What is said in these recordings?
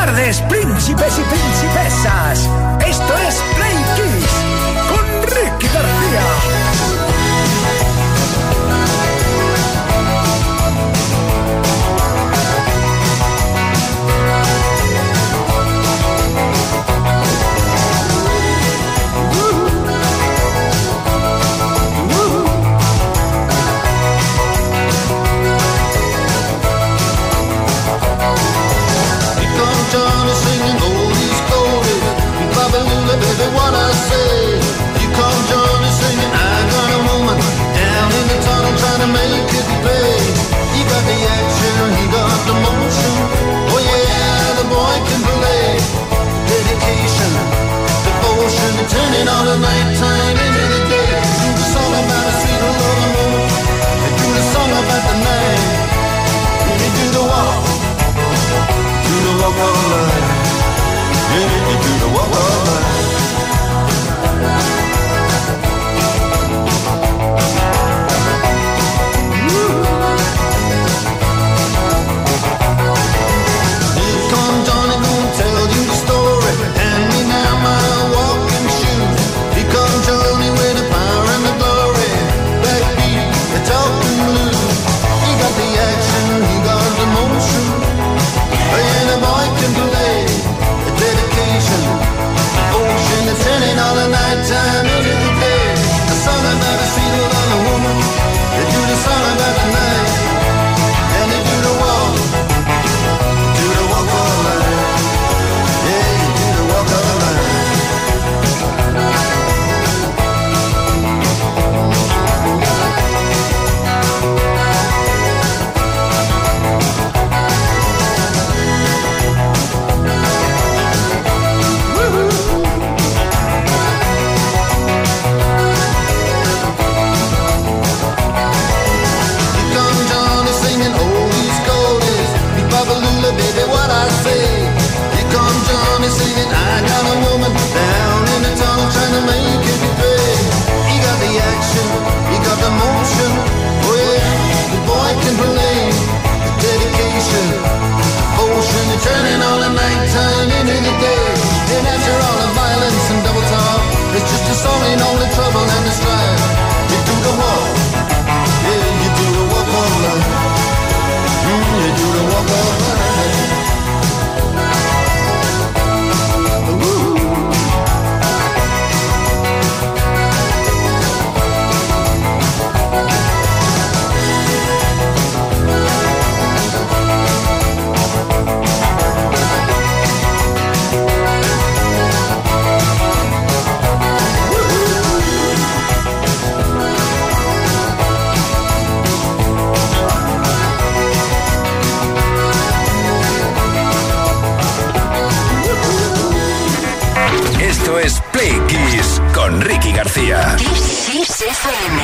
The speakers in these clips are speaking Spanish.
tardes, príncipes y princesas. no love. Fame.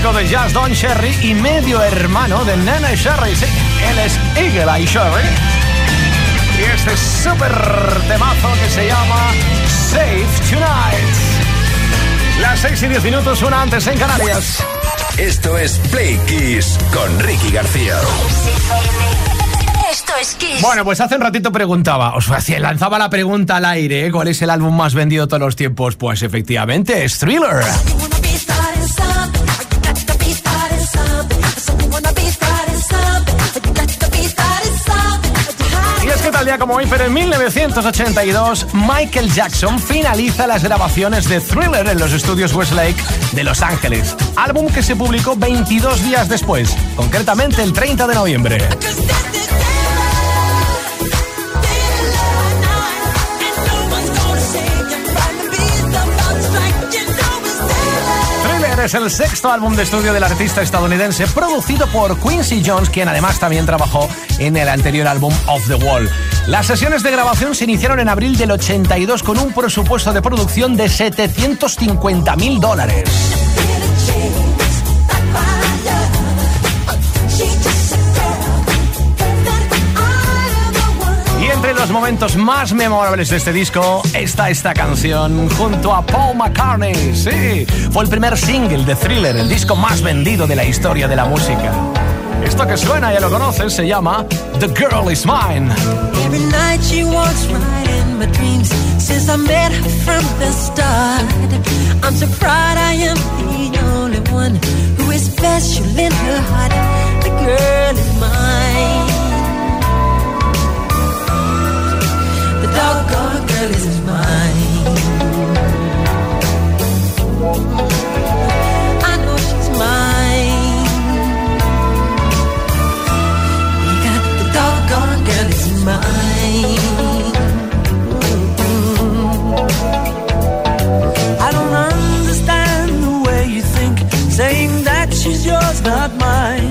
De jazz Don Sherry y medio hermano de Nana Sherry. Sí, él es Eagle Eye Sherry. Y este super temazo que se llama Save Tonight. Las 6 y 10 minutos, una antes en Canarias. Esto es Play Kiss con Ricky García. Esto es Kiss. Bueno, pues hace un ratito preguntaba, os hacía- lanzaba la pregunta al aire, ¿eh? ¿cuál es el álbum más vendido de todos los tiempos? Pues efectivamente es Thriller. Como hoy, pero en 1982, Michael Jackson finaliza las grabaciones de Thriller en los estudios Westlake de Los Ángeles. Álbum que se publicó 22 días después, concretamente el 30 de noviembre. Es el sexto álbum de estudio del artista estadounidense producido por Quincy Jones, quien además también trabajó en el anterior álbum Off the Wall. Las sesiones de grabación se iniciaron en abril del 82 con un presupuesto de producción de 750 mil dólares. Los momentos más memorables de este disco está esta canción junto a Paul McCartney. Sí, fue el primer single de Thriller, el disco más vendido de la historia de la música. Esto que suena, ya lo conoces, se llama The Girl Is Mine. Every night she in my dreams since from the start. I'm I am the only one who is special in her heart. The girl is mine. Girl is mine. I know she's mine. Yeah, the doggone girl is mine. I don't understand the way you think, saying that she's yours, not mine.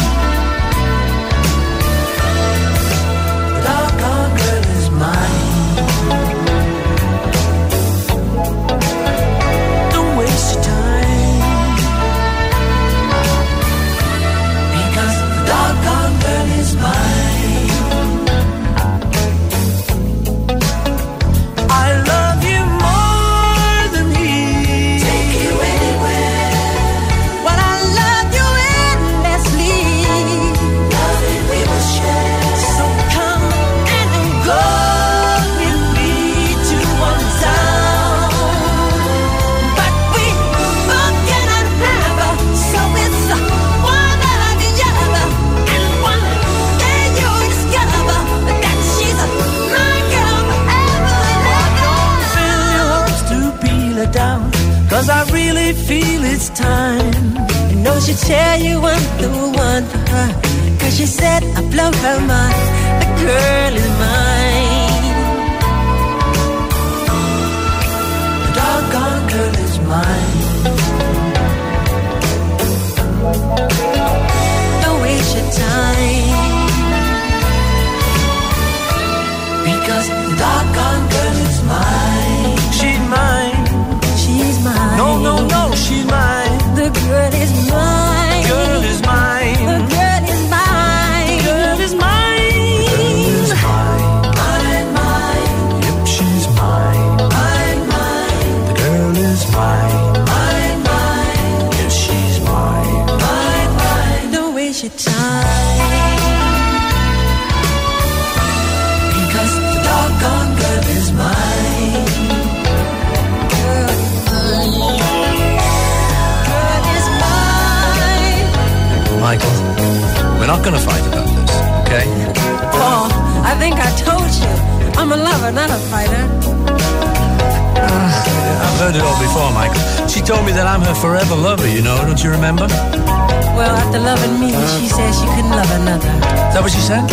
She told me that I'm her forever lover, you know, don't you remember? Well, after loving me, she said she couldn't love another. Is that what she said?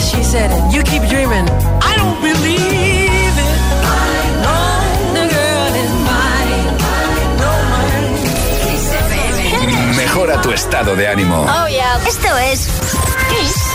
She said it. You keep dreaming. I don't believe. Mejora tu estado de ánimo. Oh, yeah. Esto es.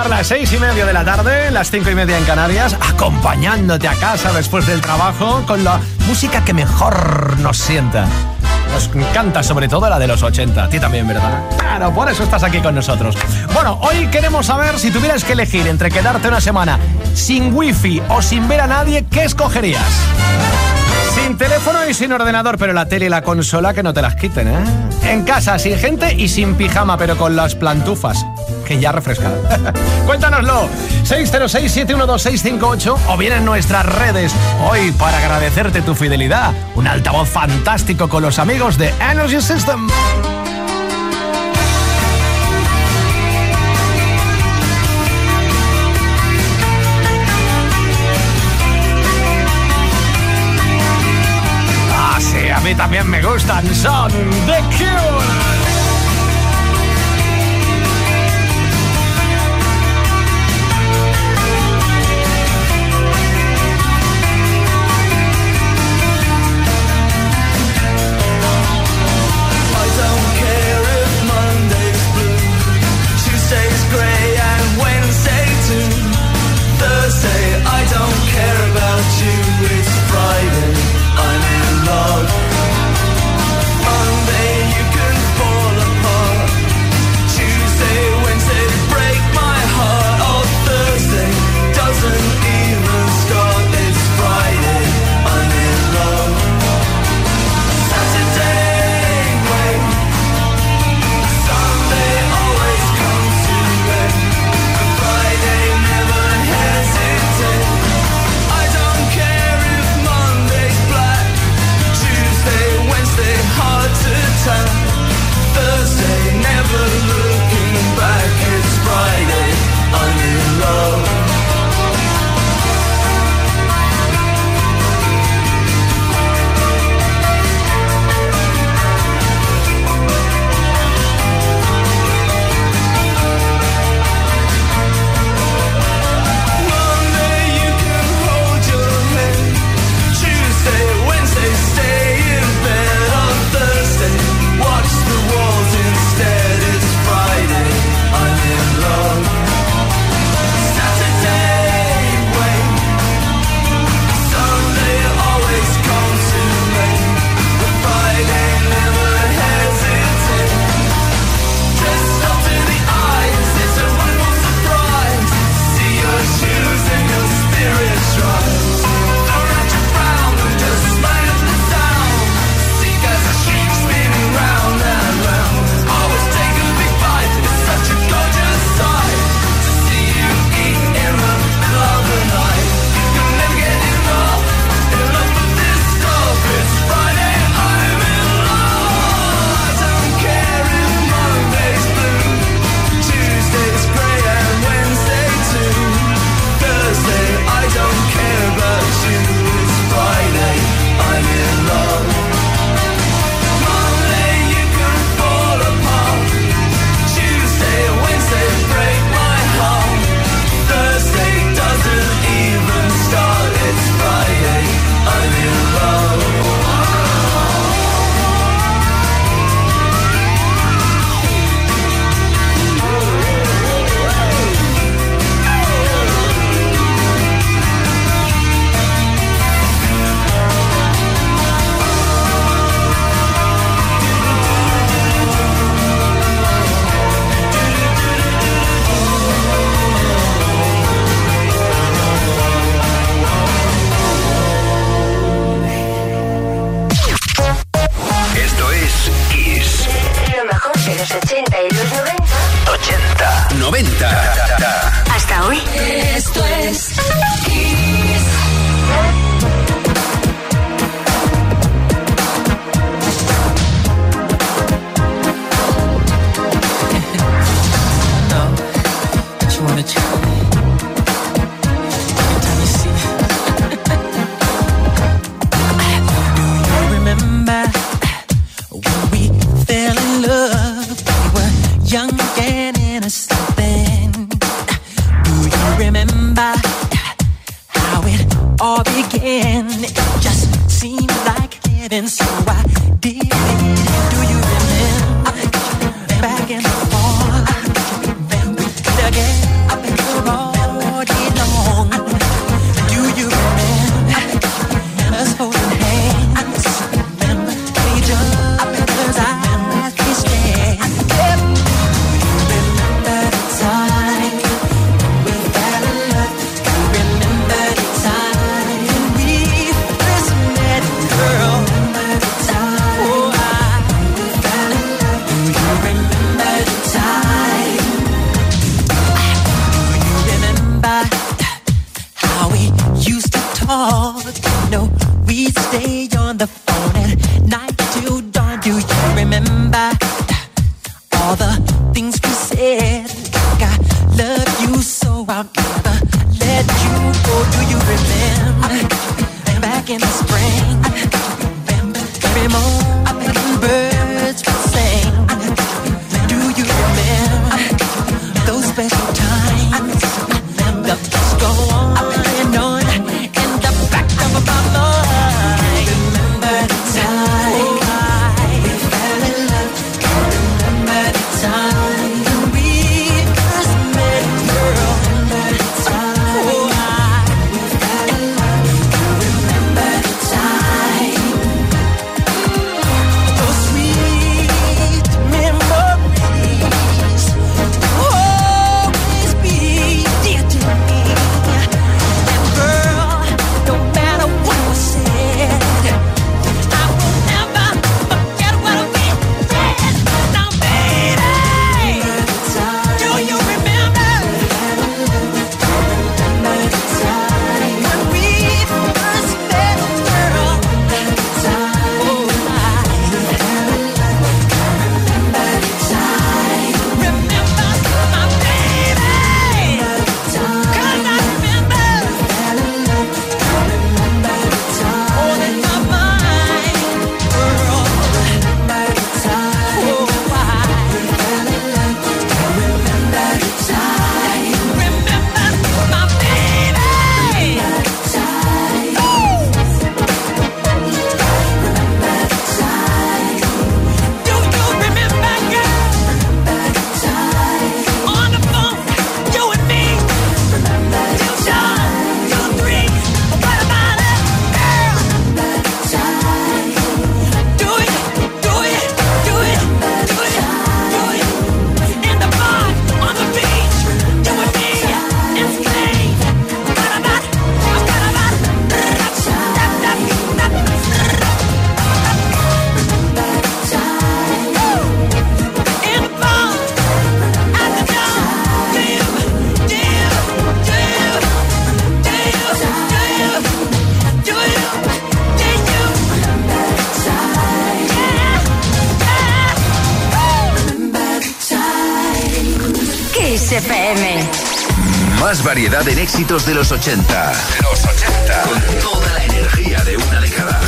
Alcanzar las seis y media de la tarde, las cinco y media en Canarias, acompañándote a casa después del trabajo con la música que mejor nos sienta. Nos encanta sobre todo la de los 80. A también, ¿verdad? Claro, por eso estás aquí con nosotros. Bueno, hoy queremos saber si tuvieras que elegir entre quedarte una semana sin wifi o sin ver a nadie, ¿qué escogerías? Sin teléfono y sin ordenador, pero la tele y la consola que no te las quiten, ¿eh? En casa, sin gente y sin pijama, pero con las plantufas, que ya refrescan. Cuéntanoslo. 606-712-658 o bien en nuestras redes. Hoy, para agradecerte tu fidelidad, un altavoz fantástico con los amigos de Energy System. Mí también me gustan. Son The Cure. again. It just seemed like heaven, so I más variedad en éxitos de los 80. Los 80. Con toda la energía de una década.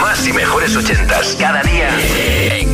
Más y mejores ochentas cada día en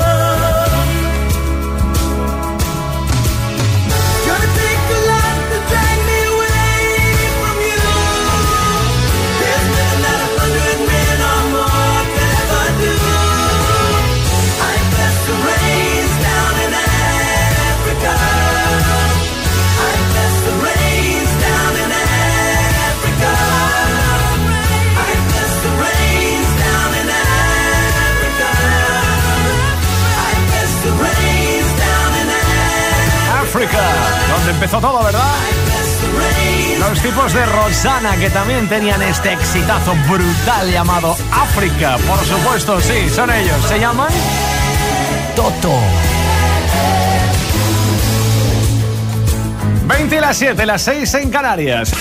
De Rosana que también tenían este exitazo brutal llamado África, por supuesto, sí, son ellos. Se llaman Toto. 20 y las 7, las 6 en Canarias.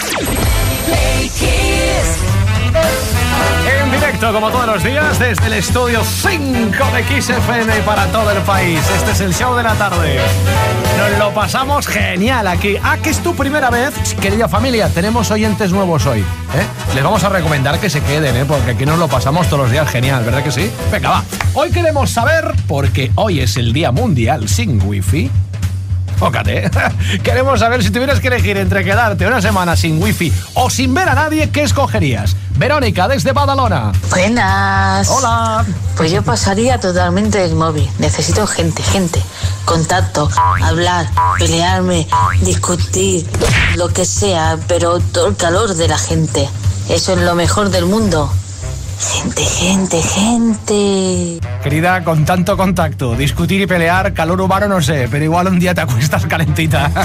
Directo, como todos los días, desde el estudio 5 de XFM para todo el país. Este es el show de la tarde. Nos lo pasamos genial aquí. Ah, que es tu primera vez, querida familia. Tenemos oyentes nuevos hoy. ¿eh? Les vamos a recomendar que se queden, ¿eh? porque aquí nos lo pasamos todos los días genial, ¿verdad que sí? Venga, va. Hoy queremos saber, porque hoy es el Día Mundial sin Wi-Fi. Fócate. Queremos saber si tuvieras que elegir entre quedarte una semana sin wifi o sin ver a nadie, ¿qué escogerías? Verónica, desde Badalona. Buenas. Hola. Pues yo pasaría totalmente del móvil. Necesito gente, gente. Contacto, hablar, pelearme, discutir, lo que sea, pero todo el calor de la gente. Eso es lo mejor del mundo. Gente, gente, gente. Querida, con tanto contacto, discutir y pelear, calor humano no sé, pero igual un día te acuestas calentita.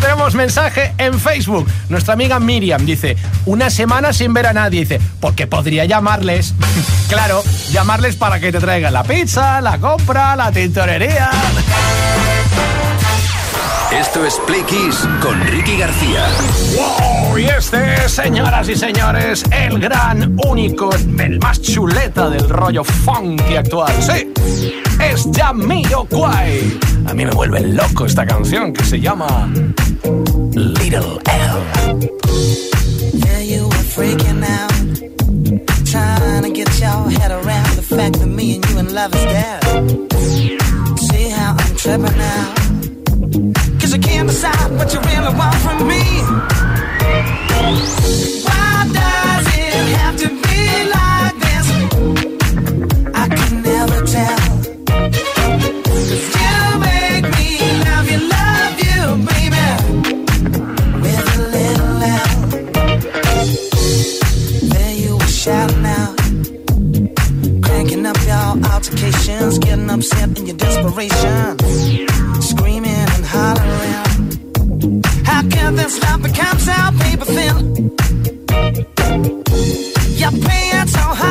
Tenemos mensaje en Facebook. Nuestra amiga Miriam dice, una semana sin ver a nadie. Dice, porque podría llamarles. claro, llamarles para que te traigan la pizza, la compra, la tintorería. Esto es Play Kiss con Ricky García. ¡Wow! Y este, señoras y señores, el gran, único, el más chuleta del rollo funky actual. Sí, es Jamiroquai. A mí me vuelve loco esta canción que se llama Little L. Yeah, you were freaking out. Trying to get your head around the fact that me and you in love is dead. See how I'm tripping now. Cause I can't decide what you really want from me. Why does it have to be like this? I can never tell. you make me love you, love you, baby. With a little L. There you were shouting out. Cranking up altercations, getting upset in your desperation. Screaming How can this stop become so paper thin? You're playing so hard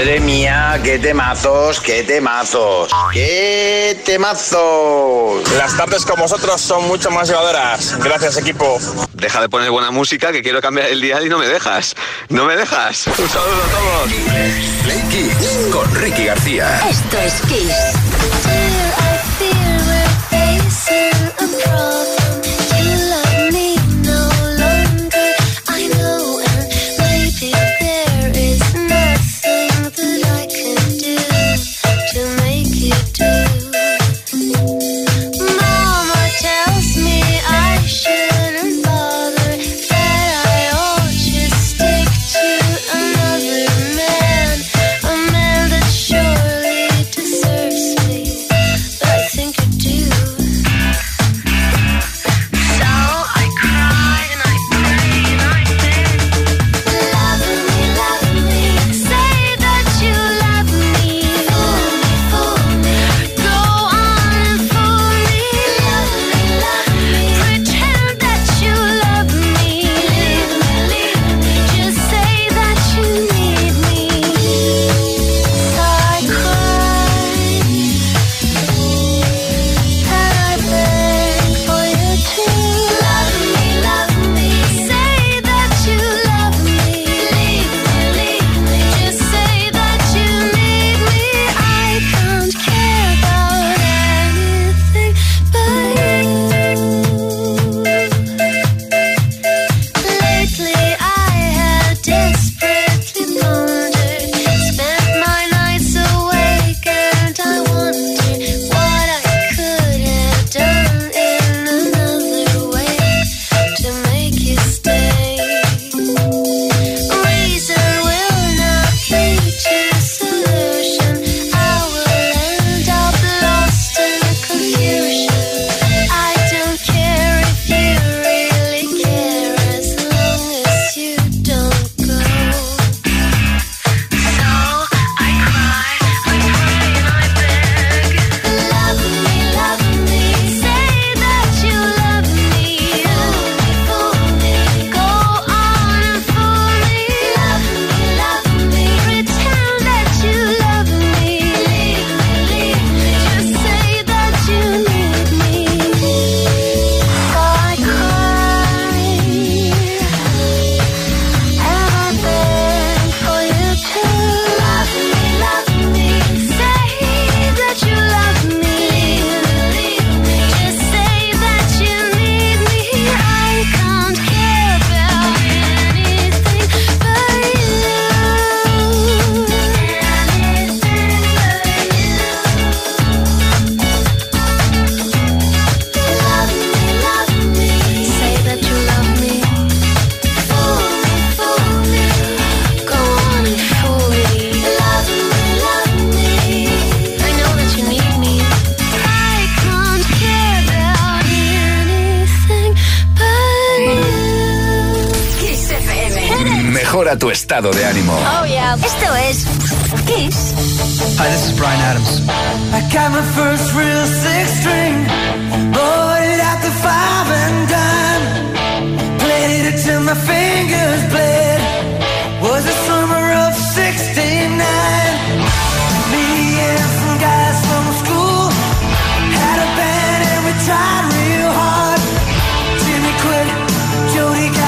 Madre mía, qué temazos, qué temazos, qué temazos. Las tardes con vosotros son mucho más llevadoras. Gracias, equipo. Deja de poner buena música que quiero cambiar el dial y no me dejas. No me dejas. Un saludo a todos. Play Kiss con Ricky García. Esto es Kiss. mejora tu estado de ánimo. Oh yeah. Esto es Kiss. Hi, this is Brian Adams. I got my first real six string. Bought it at the five and dime. Played it till my fingers bled. Was the summer of 69. Me and some guys from school had a band and we tried real hard. Jimmy quit, Jody